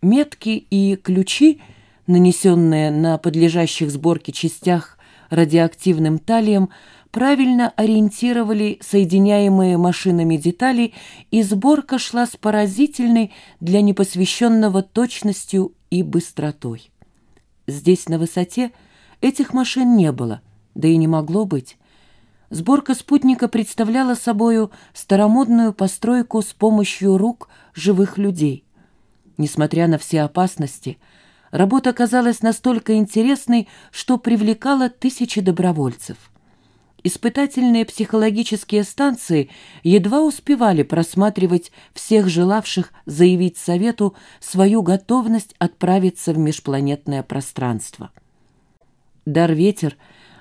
Метки и ключи, нанесенные на подлежащих сборке частях радиоактивным талием, правильно ориентировали соединяемые машинами детали, и сборка шла с поразительной для непосвященного точностью и быстротой. Здесь, на высоте, этих машин не было, да и не могло быть. Сборка спутника представляла собою старомодную постройку с помощью рук живых людей. Несмотря на все опасности, работа казалась настолько интересной, что привлекала тысячи добровольцев. Испытательные психологические станции едва успевали просматривать всех желавших заявить Совету свою готовность отправиться в межпланетное пространство. Дар-ветер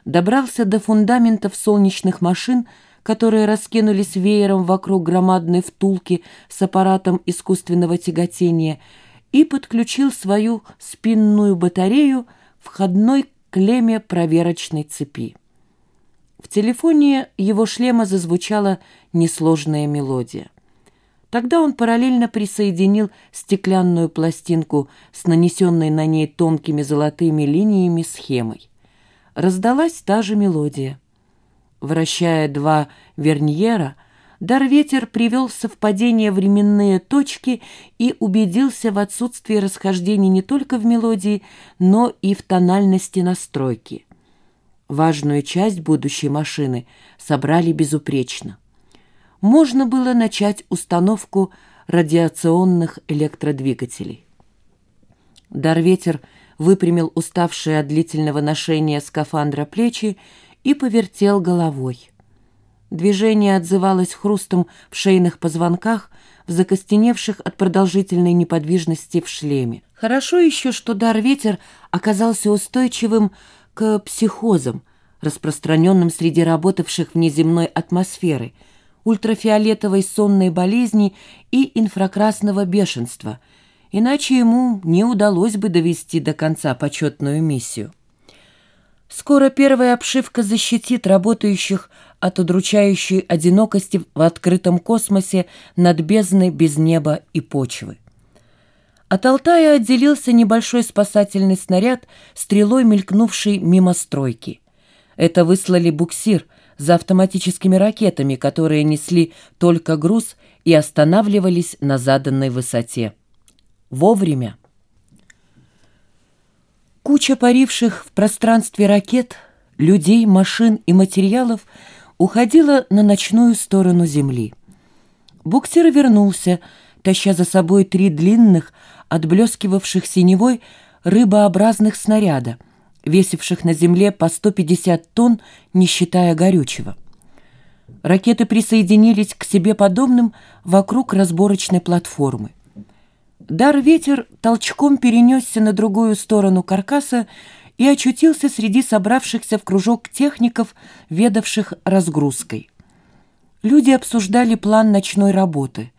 добрался до фундаментов солнечных машин, которые раскинулись веером вокруг громадной втулки с аппаратом искусственного тяготения, и подключил свою спинную батарею входной клемме проверочной цепи. В телефоне его шлема зазвучала несложная мелодия. Тогда он параллельно присоединил стеклянную пластинку с нанесенной на ней тонкими золотыми линиями схемой. Раздалась та же мелодия. Вращая два верньера, Дарветер привел в совпадение временные точки и убедился в отсутствии расхождений не только в мелодии, но и в тональности настройки. Важную часть будущей машины собрали безупречно. Можно было начать установку радиационных электродвигателей. Дарветер выпрямил уставшие от длительного ношения скафандра плечи и повертел головой. Движение отзывалось хрустом в шейных позвонках, в закостеневших от продолжительной неподвижности в шлеме. Хорошо еще, что дар ветер оказался устойчивым к психозам, распространенным среди работавших внеземной атмосферы, ультрафиолетовой сонной болезни и инфракрасного бешенства, иначе ему не удалось бы довести до конца почетную миссию. Скоро первая обшивка защитит работающих от удручающей одинокости в открытом космосе над бездной без неба и почвы. От Алтая отделился небольшой спасательный снаряд, стрелой мелькнувший мимо стройки. Это выслали буксир за автоматическими ракетами, которые несли только груз и останавливались на заданной высоте. Вовремя. Куча паривших в пространстве ракет, людей, машин и материалов уходила на ночную сторону Земли. Буксир вернулся, таща за собой три длинных, отблескивавших синевой рыбообразных снаряда, весивших на Земле по 150 тонн, не считая горючего. Ракеты присоединились к себе подобным вокруг разборочной платформы. Дар-ветер толчком перенесся на другую сторону каркаса и очутился среди собравшихся в кружок техников, ведавших разгрузкой. Люди обсуждали план ночной работы.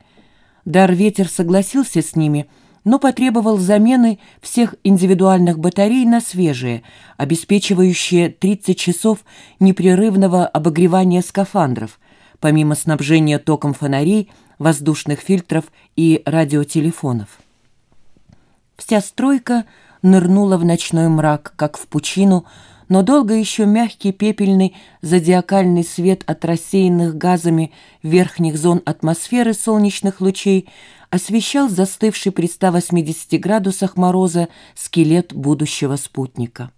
Дар-ветер согласился с ними, но потребовал замены всех индивидуальных батарей на свежие, обеспечивающие 30 часов непрерывного обогревания скафандров, помимо снабжения током фонарей – воздушных фильтров и радиотелефонов. Вся стройка нырнула в ночной мрак, как в пучину, но долго еще мягкий пепельный зодиакальный свет от рассеянных газами верхних зон атмосферы солнечных лучей освещал застывший при 180 градусах мороза скелет будущего спутника.